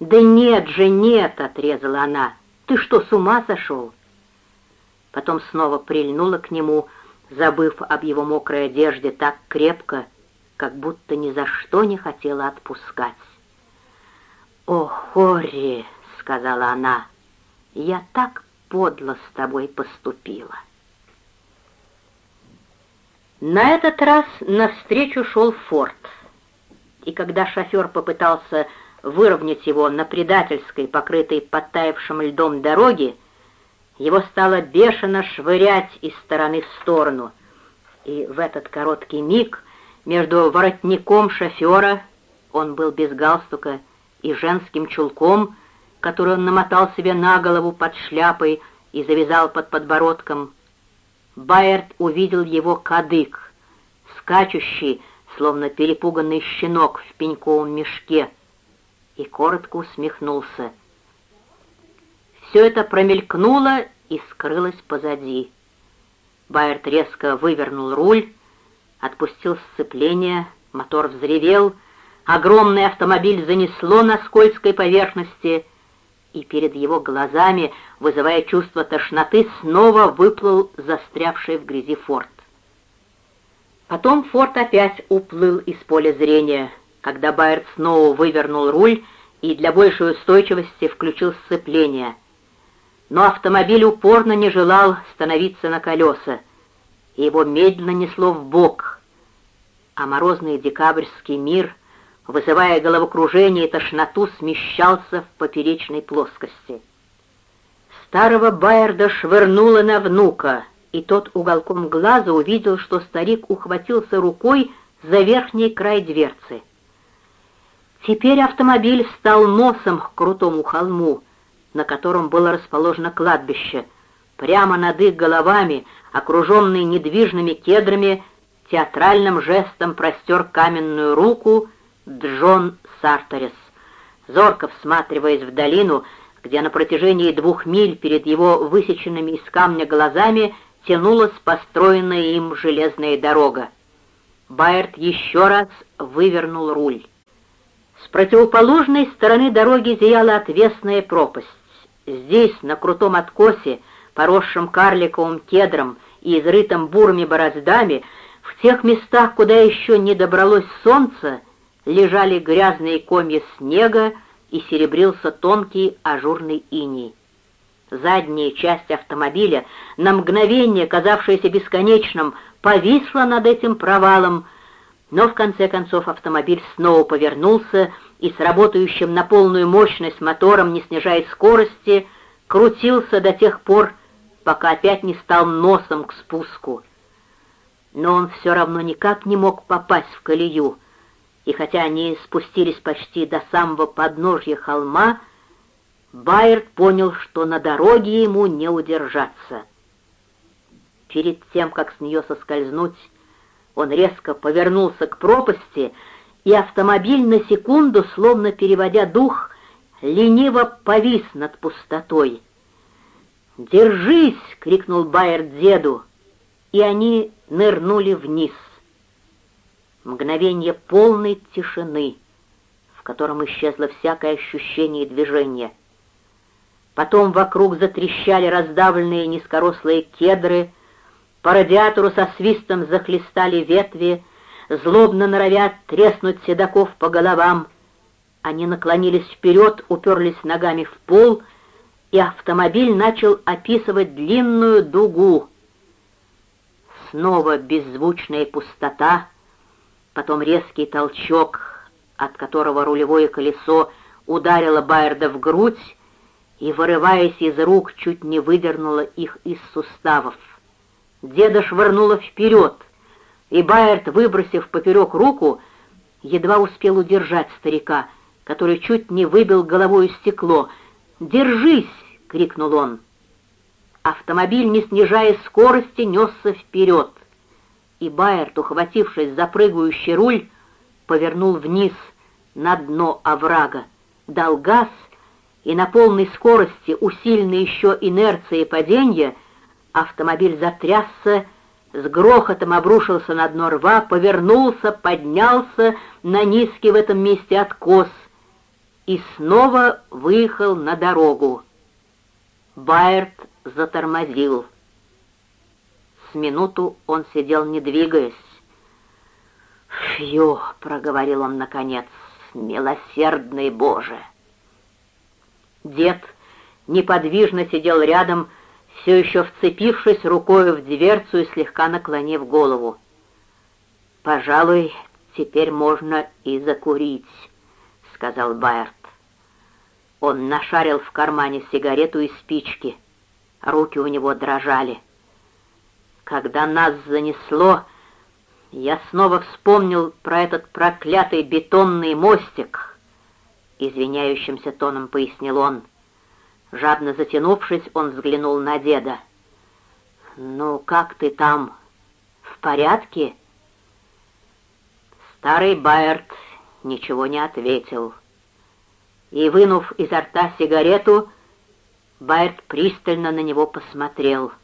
«Да нет же, нет!» — отрезала она. «Ты что, с ума сошел?» Потом снова прильнула к нему, забыв об его мокрой одежде так крепко, как будто ни за что не хотела отпускать. «О, Хорри!» — сказала она. «Я так подло с тобой поступила». На этот раз навстречу шел Форд, и когда шофер попытался выровнять его на предательской, покрытой подтаявшим льдом дороге, его стало бешено швырять из стороны в сторону, и в этот короткий миг между воротником шофера, он был без галстука, и женским чулком, который он намотал себе на голову под шляпой и завязал под подбородком, Байерт увидел его кадык, скачущий, словно перепуганный щенок в пеньковом мешке, и коротко усмехнулся. Все это промелькнуло и скрылось позади. Байерт резко вывернул руль, отпустил сцепление, мотор взревел, огромный автомобиль занесло на скользкой поверхности, и перед его глазами, вызывая чувство тошноты, снова выплыл застрявший в грязи форт. Потом форт опять уплыл из поля зрения, когда Байерт снова вывернул руль и для большей устойчивости включил сцепление. Но автомобиль упорно не желал становиться на колеса, и его медленно несло в бок, а морозный декабрьский мир, вызывая головокружение и тошноту, смещался в поперечной плоскости. Старого Байерда швырнуло на внука, и тот уголком глаза увидел, что старик ухватился рукой за верхний край дверцы. Теперь автомобиль встал носом к крутому холму, на котором было расположено кладбище. Прямо над их головами, окруженный недвижными кедрами, театральным жестом простер каменную руку Джон Сарторис. Зорко всматриваясь в долину, где на протяжении двух миль перед его высеченными из камня глазами тянулась построенная им железная дорога. Байерт еще раз вывернул руль. С противоположной стороны дороги зияла отвесная пропасть. Здесь, на крутом откосе, поросшем карликовым кедром и изрытым бурыми бороздами, в тех местах, куда еще не добралось солнце, лежали грязные комья снега и серебрился тонкий ажурный иней. Задняя часть автомобиля, на мгновение казавшаяся бесконечным, повисла над этим провалом, но в конце концов автомобиль снова повернулся и с работающим на полную мощность мотором, не снижая скорости, крутился до тех пор, пока опять не стал носом к спуску. Но он все равно никак не мог попасть в колею, и хотя они спустились почти до самого подножья холма, Байерт понял, что на дороге ему не удержаться. Перед тем, как с нее соскользнуть, он резко повернулся к пропасти, и автомобиль на секунду, словно переводя дух, лениво повис над пустотой. «Держись!» — крикнул Байерт деду, и они нырнули вниз. Мгновение полной тишины, в котором исчезло всякое ощущение движения — Потом вокруг затрещали раздавленные низкорослые кедры, по радиатору со свистом захлестали ветви, злобно норовят треснуть седаков по головам. Они наклонились вперед, уперлись ногами в пол, и автомобиль начал описывать длинную дугу. Снова беззвучная пустота, потом резкий толчок, от которого рулевое колесо ударило Байерда в грудь, и, вырываясь из рук, чуть не выдернула их из суставов. Деда швырнула вперед, и Байерт, выбросив поперек руку, едва успел удержать старика, который чуть не выбил головой стекло. «Держись!» — крикнул он. Автомобиль, не снижая скорости, несся вперед, и Байерт, ухватившись за прыгающий руль, повернул вниз, на дно оврага, дал газ — и на полной скорости, усиленной еще инерцией падения, автомобиль затрясся, с грохотом обрушился на дно рва, повернулся, поднялся на низкий в этом месте откос и снова выехал на дорогу. Байерт затормозил. С минуту он сидел, не двигаясь. «Фью!» — проговорил он наконец. «Милосердный Боже!» Дед неподвижно сидел рядом, все еще вцепившись рукой в дверцу и слегка наклонив голову. «Пожалуй, теперь можно и закурить», — сказал Байерт. Он нашарил в кармане сигарету и спички. Руки у него дрожали. Когда нас занесло, я снова вспомнил про этот проклятый бетонный мостик. Извиняющимся тоном пояснил он. Жадно затянувшись, он взглянул на деда. «Ну, как ты там? В порядке?» Старый Байерт ничего не ответил. И, вынув изо рта сигарету, Байерт пристально на него посмотрел —